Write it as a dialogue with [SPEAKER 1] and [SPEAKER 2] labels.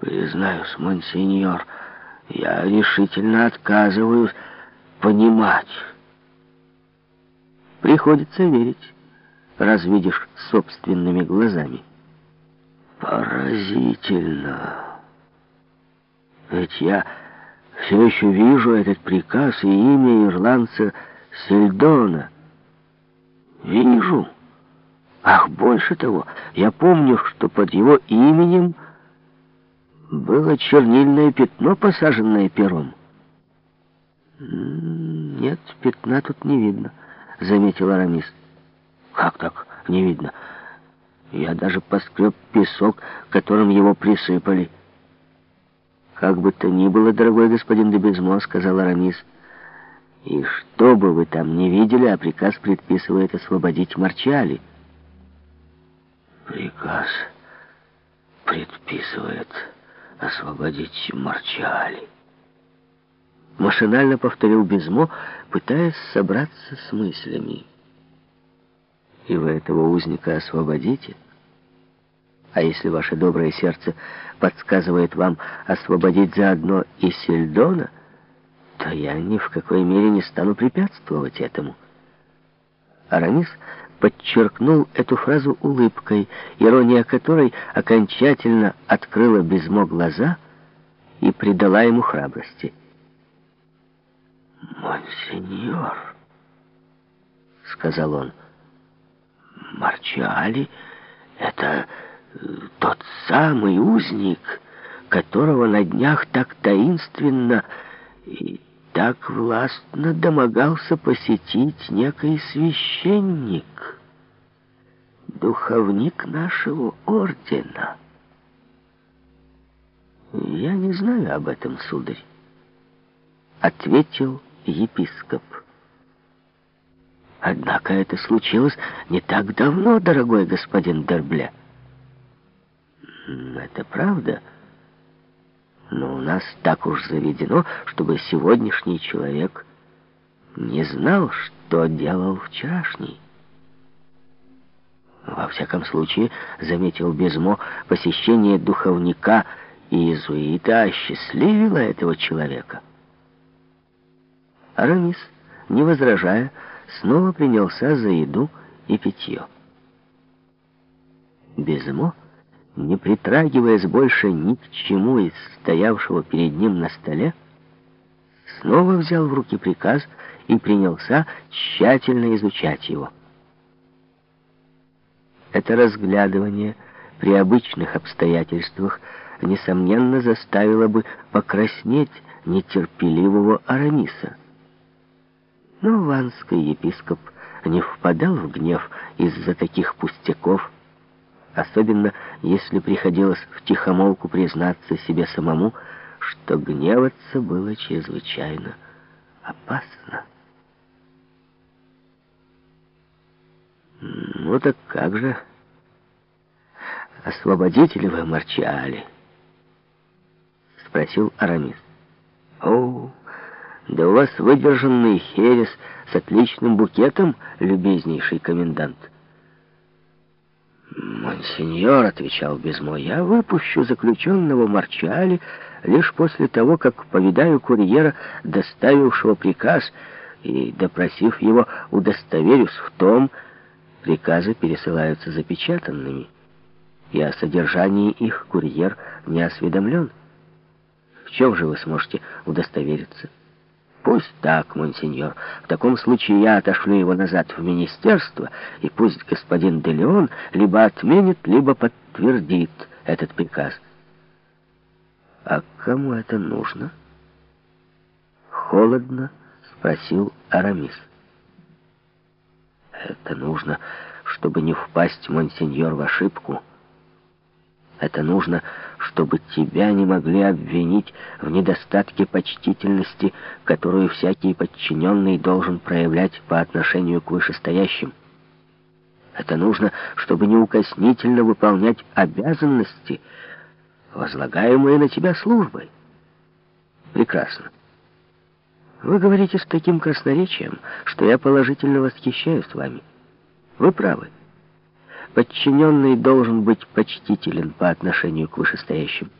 [SPEAKER 1] Признаюсь, монсеньор, я решительно отказываюсь понимать.
[SPEAKER 2] Приходится верить, раз видишь собственными глазами.
[SPEAKER 1] Поразительно. Ведь я все еще вижу этот приказ и имя ирландца Сельдона. Вижу. Ах, больше того, я помню, что под его именем было чернильное пятно, посаженное пером.
[SPEAKER 2] «Нет, пятна тут не видно», — заметил Арамис.
[SPEAKER 1] «Как так не видно? Я даже поскреб песок, которым его присыпали».
[SPEAKER 2] «Как бы то ни было, дорогой господин де Безмо», — сказал Арамис, — «и что бы вы там не видели, а приказ предписывает освободить Марчали».
[SPEAKER 1] «Приказ предписывает освободить Марчали».
[SPEAKER 2] Машинально повторил Безмо, пытаясь собраться с мыслями. «И вы этого узника освободите?» А если ваше доброе сердце подсказывает вам освободить заодно и Сельдона, то я ни в какой мере не стану препятствовать этому. Арамис подчеркнул эту фразу улыбкой, ирония которой окончательно открыла Безмо глаза и придала ему храбрости.
[SPEAKER 1] «Монсеньор», — сказал он, — «Марчали — это...» тот самый узник, которого на днях так таинственно и так властно домогался посетить некий священник, духовник нашего ордена.
[SPEAKER 2] «Я не знаю об этом, сударь», — ответил епископ. «Однако это случилось не так давно, дорогой господин Дербля». Это правда. Но у нас так уж заведено, чтобы сегодняшний человек не знал, что делал вчерашний. Во всяком случае, заметил Безмо, посещение духовника и иезуита осчастливило этого человека. Арамис, не возражая, снова принялся за еду и питье. Безмо не притрагиваясь больше ни к чему из стоявшего перед ним на столе, снова взял в руки приказ и принялся тщательно изучать его. Это разглядывание при обычных обстоятельствах несомненно заставило бы покраснеть нетерпеливого Арамиса. Но ванский епископ не впадал в гнев из-за таких пустяков, особенно если приходилось втихомолку признаться себе самому, что гневаться было чрезвычайно опасно. «Ну так как же? Освободите ли вы Марчали?» — спросил Арамис. «О, да у вас выдержанный херес с отличным букетом, любезнейший комендант». «Монсеньор», — отвечал Безмо, — «я выпущу заключенного Марчали лишь после того, как повидаю курьера, доставившего приказ, и, допросив его, удостоверюсь в том, приказы пересылаются запечатанными, и о содержании их курьер не осведомлен. В чем же вы сможете удостовериться?» Пусть так, монсеньор. В таком случае я отошлю его назад в министерство, и пусть господин Делеон либо отменит, либо подтвердит этот приказ. А кому это нужно? Холодно спросил Арамис. Это нужно, чтобы не впасть, монсеньор, в ошибку. Это нужно, чтобы тебя не могли обвинить в недостатке почтительности, которую всякий подчиненный должен проявлять по отношению к вышестоящим. Это нужно, чтобы неукоснительно выполнять обязанности, возлагаемые на тебя службой. Прекрасно. Вы говорите с таким красноречием, что я положительно восхищаюсь вами. Вы правы. Подчиненный должен быть почтителен по отношению к вышестоящим.